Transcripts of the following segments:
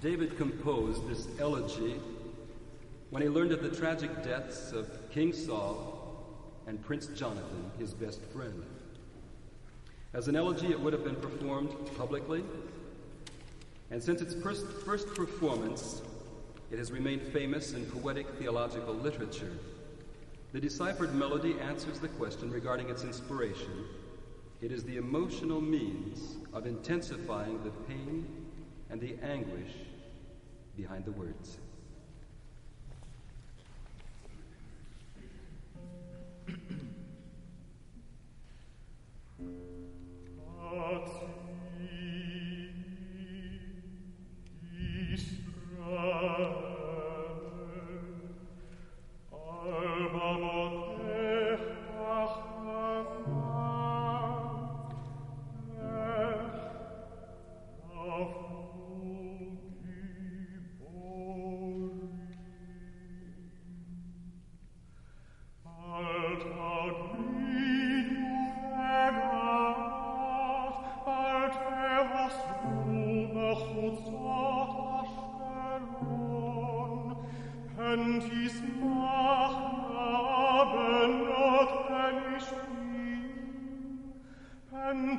David composed this elegy when he learned of the tragic deaths of King Saul and Prince Jonathan, his best friend. As an elegy, it would have been performed publicly, and since its first, first performance, it has remained famous in poetic theological literature. The deciphered melody answers the question regarding its inspiration. It is the emotional means of intensifying the pain and the anguish behind the words. and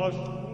Amen.